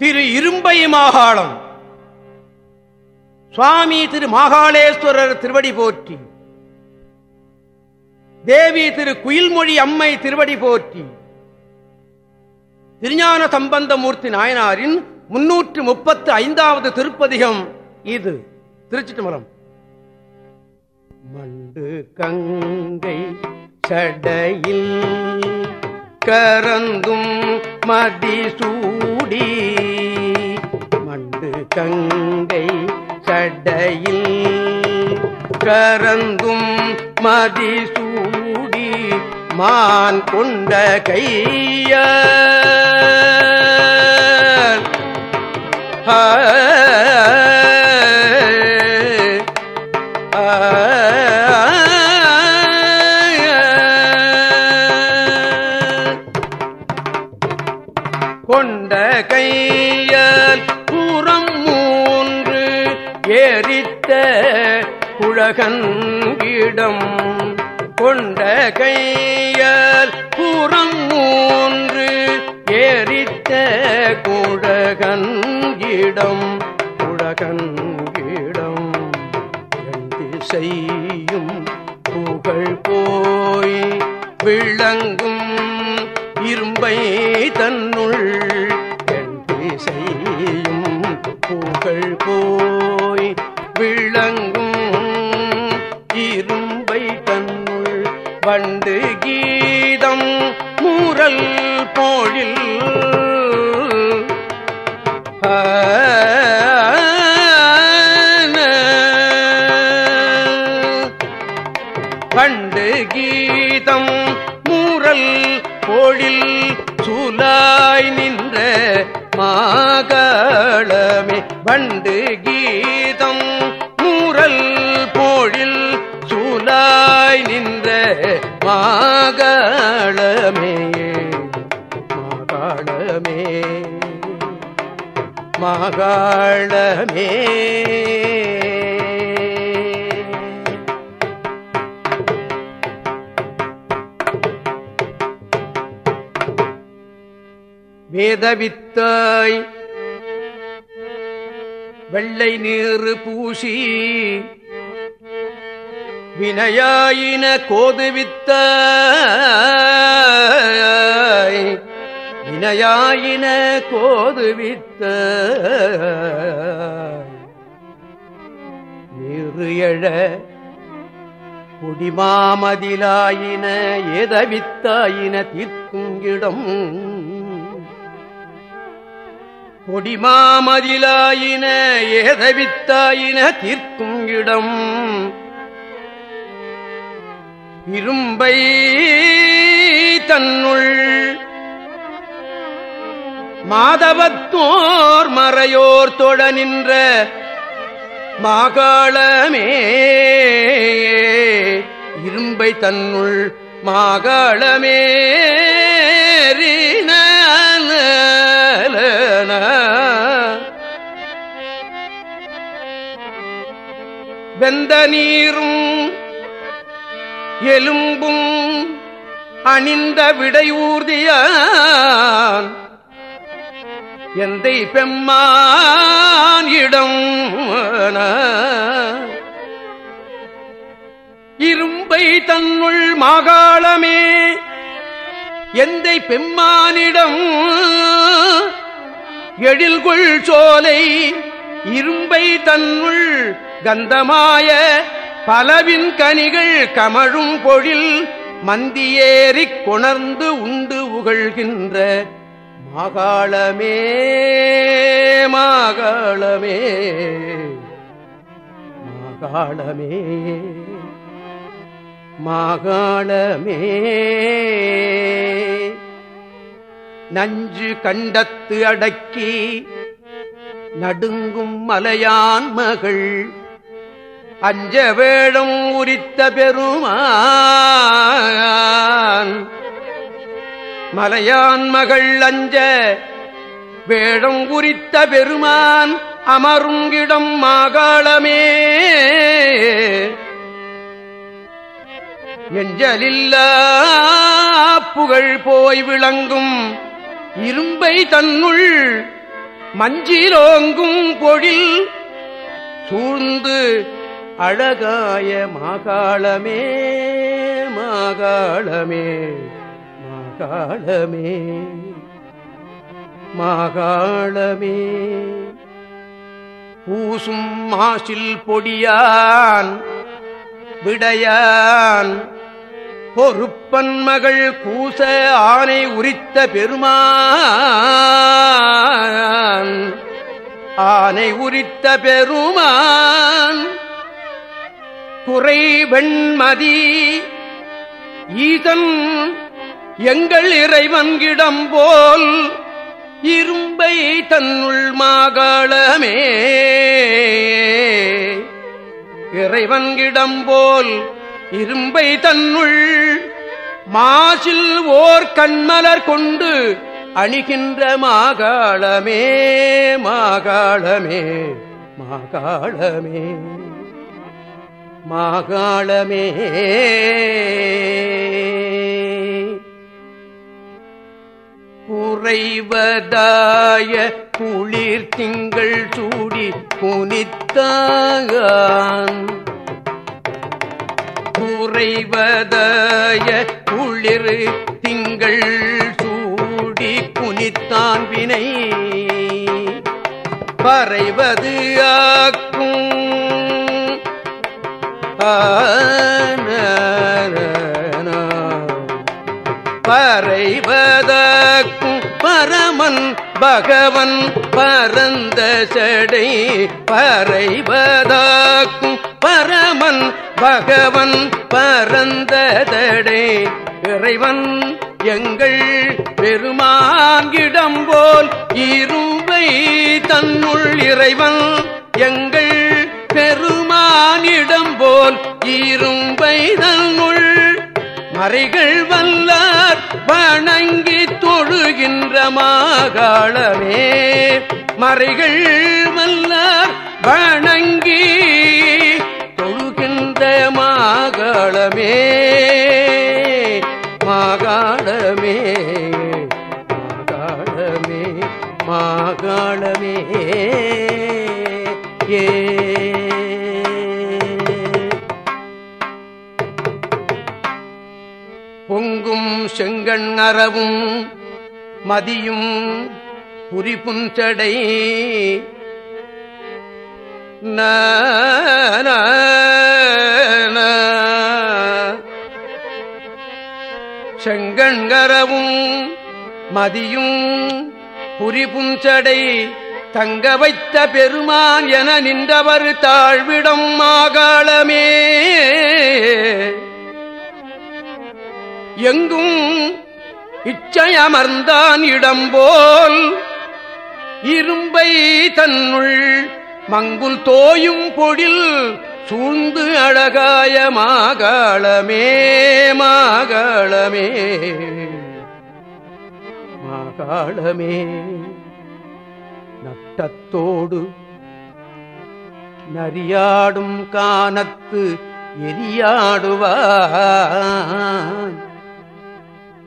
திரு இரும்பை மாகாளம். சுவாமி திரு மாகாளேஸ்வரர் திருவடி போற்றி. தேவி திரு குயில்மொழி அம்மை திருவடி போற்றி. திருஞான சம்பந்தமூர்த்தி நாயனாரின் முன்னூற்று முப்பத்து ஐந்தாவது திருப்பதிகம் இது. திருச்சிட்டுமலம் மண்டு கங்கை சடையில் கரந்தும் மதிசூடி மண்டு கங்கை சடையில் கரந்தும் மதிசூடி மான் கொண்ட கைய கொண்ட கையால் புறம் மூன்று ஏறித்த குழகன்கிடம் கொண்ட கையால் புறம் மூன்று ஏறித்த குழகன்கிடம் குழகன்கிடம் செய்யும் புகழ் போய் விளங்கும் இரும்பை தன்னுள் என்று செய்யும் புகழ் போய் விளங்கும். இரும்பை தன்னுள் வண்டு கீதம் மூரல் போழில். பண்டு கீதம் மூரல் போழில் சூலாய் நின்ற மாகளமே வண்டு கீதம். மூரல் போழில் சூலாய் நின்ற மாகளமே மாகாளமே மாகாளமே வேதவித்தாய். வெள்ளை நீரு பூசி வினையாயின கோதுவித்த வினையாயின கோதுவித்த நீரு எழ குடிமாமதிலாயின ஏதவித்தாயின தீர்க்குங்கிடம் கொடிமாமதிலாயின ஏதவித்தாயின தீர்க்கும் இடம். இரும்பை தன்னுள் மாதவத்தோர் மறையோர் தொட நின்ற மாகாளமே. இரும்பை தன்னுள் மாகாளமே. வெந்த நீரும் எலும்பும் அணிந்த விடையூர்தியான். எந்தை பெம்மான் இடம் இரும்பை தன்னுள் மாகாளமே எந்தை பெம்மானிடம் எழில்கொள் சோலை இரும்பை தன்னுள் கந்தமாய பலவின் கனிகள் கமழும் பொழில் மந்தியேறிக் கொணர்ந்து உண்டு உகழ்கின்ற மாகாளமே மாகாளமே மாகாளமே மாகாளமே. நஞ்சு கண்டத்து அடக்கி நடுங்கும் மலையான் மகள். அஞ்ச வேடம் உரித்த பெருமான். மலையான் மகள் அஞ்ச வேடம் உரித்த பெருமான் அமருங்கிடம் மாகாளமே. எஞ்சலில்லா புகழ் போய் விளங்கும் இரும்பை தன்னுள் மஞ்சிலோங்கும் பொழில் சூழ்ந்து அழகாய மாகாளமே மாகாளமே மாகாளமே மாகாளமே. பூசும் மாசில் பொடியான் விடையான் பொறுப்பன் மகள் கூச ஆனை உரித்த பெருமான். ஆனை உரித்த பெருமான். குறை வெண்மதி ஈதன் எங்கள் இறைவன்கிடம் போல் இரும்பை தன்னுள் மாகாளமே. இறைவன்கிடம் போல் இரும்பை தன்னுள் மாசில் ஓர் கண்மலர் கொண்டு அணிகின்ற மாகாளமே மாகாளமே மாகாளமே மாகாளமே. குறைவதாய குளிர் திங்கள் சூடி புனித்தான் குறைவதாய குளிர் திங்கள் சூடி புனித்தான் வினை. பறைவது ஆக்கும். பறைவதாக்கும் பரமன் பகவன் பரந்த செடை. பறைவதாக்கும் பரமன் பகவன் பரந்ததடே. இறைவன் எங்கள் பெருமாங்கிடம் போல் இரும்பை தன்னுள் இறைவன் எங்கள் பெருமானிடம் போல் இரும்பை தன்னுள் மறைகள் வல்லார் வணங்கி தொழுகின்ற மாகாளமே மறைகள் வல்லார் வணங்கி மாகாளமே மாகாளமே மாகாளமே மாகாளமே ஏ. பொங்கும் செங்கண் அறவும் மதியும் புரிபுஞ்சடை செங்கண்கரவும் மதியும் புரிபுஞ்சடை தங்க வைத்த பெருமான் என நின்றவர் தாழ்விடம் மாகாளமே எங்கும் இச்சையமர்ந்தான் இடம்போல் இரும்பை தன்னுள் மங்குல் தோயும் பொழில் சூழ்ந்து அழகாய மாகாளமே மாகாளமே. மாகாளமே நட்டத்தோடு நரியாடும் காணத்து எரியாடுவான்.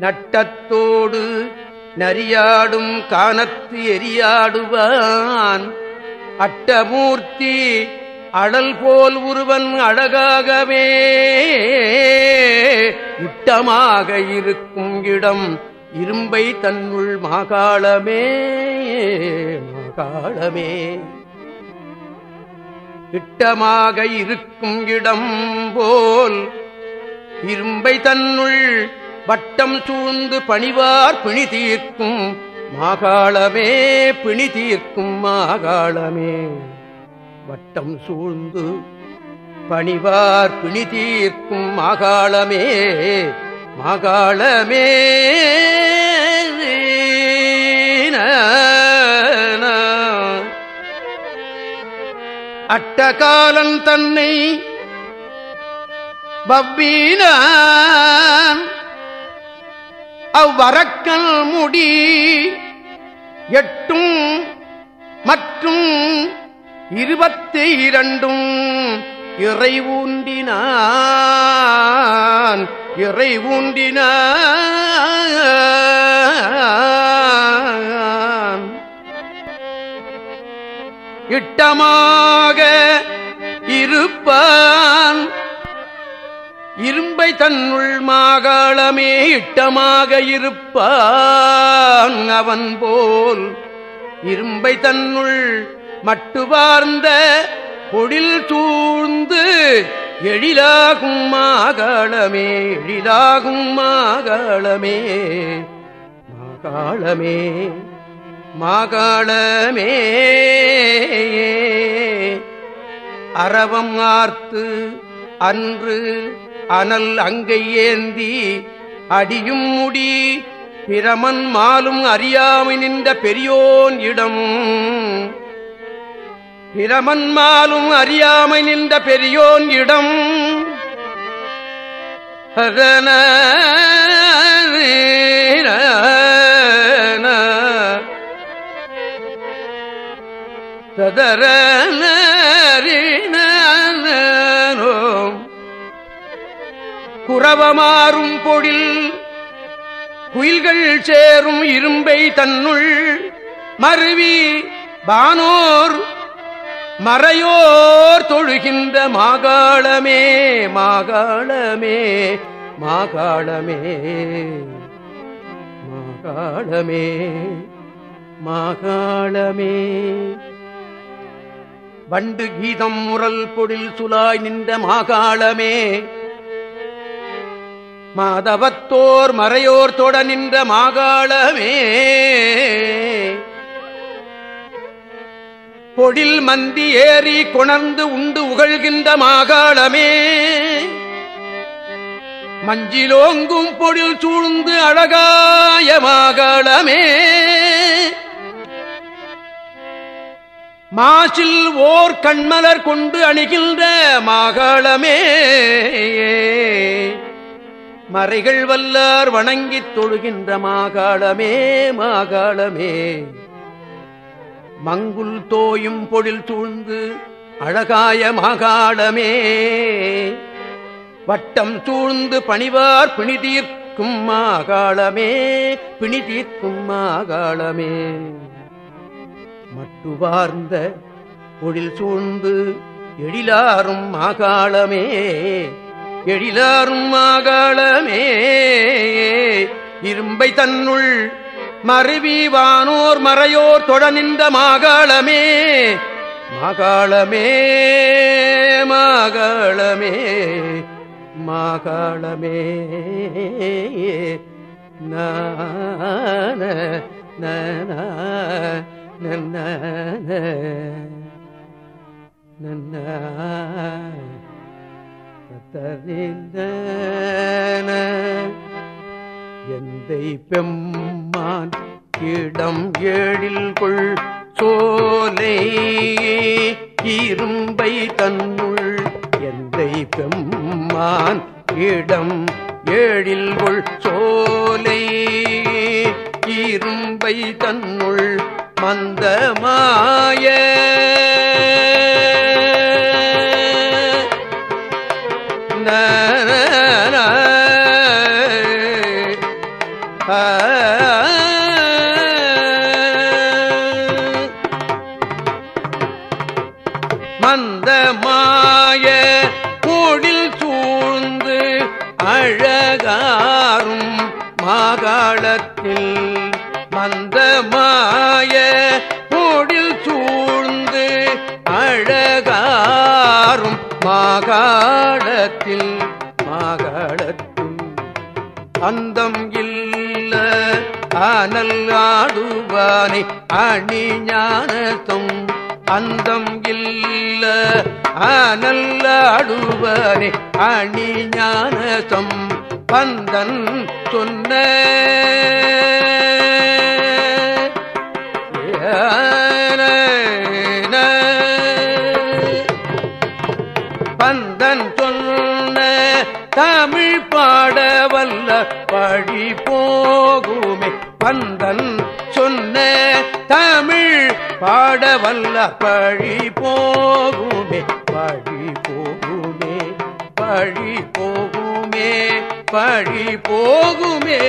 நட்டத்தோடு நரியாடும் காணத்து எரியாடுவான். அட்டமூர்த்தி அடல் போல் ஒருவன் அழகாகவே இட்டமாக இருக்கும் இடம் இரும்பை தன்னுள் மாகாளமே மாகாளமே. இட்டமாக இருக்கும் இடம் போல் இரும்பை தன்னுள் வட்டம் சூழ்ந்து பணிவார் பிணி தீர்க்கும் மாகாளமே பிணி தீர்க்கும் மாகாளமே. வட்டம் சூழ்ந்து பணிவார் பிணி தீர்க்கும் மாகாளமே மாகாளமே. அட்டகாலன் தன்னை பவ்வீனான் அவ்வரக்கல் முடி எட்டும் மற்றும் இருபத்தி இரண்டும் இறை ஊண்டினான். இட்டமாக இருப்பான் இரும்பை தன்னுள் மாகாளமே இட்டமாக இருப்பான். அவன் போல் இரும்பை தன்னுள் மட்டுவார்ந்த பொழில் தூழ்ந்து எழிலாகும் மாகாளமே எழிலாகும் மாகாளமே. மாகாளமே மாகாளமே. அரவம் ஆர்த்து அன்று அனல் அங்கை ஏந்தி அடியும் முடி பிரமன் மாலும் அறியாமை நின்ற பெரியோன் இடம். பிரமன்மாலும் அறியாமை நின்ற பெரியோன் இடம். அதன சதர குறவமாறும் பொழில் குயில்கள் சேரும் இரும்பை தன்னுள் மருவி பானோர் மறையோர் தொழுகின்ற மாகாளமே மாகாளமே மாகாளமே மாகாளமே மாகாளமே. வண்டு கீதம் முரல் பொழில் சுலாய் நின்ற மாகாளமே. மாதவத்தோர் மறையோர் தொட நின்ற மாகாளமே. பொழில் மந்தி ஏறி கொணர்ந்து உண்டு உகழ்கின்ற மாகாளமே. மஞ்சிலோங்கும் பொழில் சூழ்ந்து அழகாய மாகாளமே. மாசில் ஓர் கண்மலர் கொண்டு அணுகின்ற மாகாளமே. மறைகள் வல்லார் வணங்கித் தொழுகின்ற மாகாளமே மாகாளமே. மங்குல் தோயும் பொழில் தூழ்ந்து அழகாய மாகாளமே. வட்டம் சூழ்ந்து பணிவார் பிணிதீர்க்கும் மாகாளமே பிணிதீர்க்கும் மாகாளமே. மட்டுவார்ந்த பொழில் சூழ்ந்து எழிலாரும் மாகாளமே எழிலாரும் மாகாளமே. இரும்பை தன்னுள் மறுவிவானோர் மறையோர் தொட நின்ற மாகாளமே மாகாளமே மாகாளமே மாகாளமே. நான நன்ன நன்ன எந்தை பெம்மான் இடம் ஏழில் கொள் சோலை இரும்பை தன்னுள். எந்தை பெம்மான் இடம் ஏழில் கொள் சோலை இரும்பை தன்னுள். மந்தமாய மந்தமாய ஆனல் ஆடுவானை அணி ஞானத்தும் அந்தம் இல்ல. ஆனல் ஆடுவானை அணி ஞானத்தும் பந்தன் சொன்ன பந்தன் சொன்ன தமிழ் பாடவல்ல பழி போகுமே. பந்தன் சொன்ன தமிழ் பாடவல்ல பழி போகுமே. பழி போகுமே பழி போகுமே பழி போகுமே.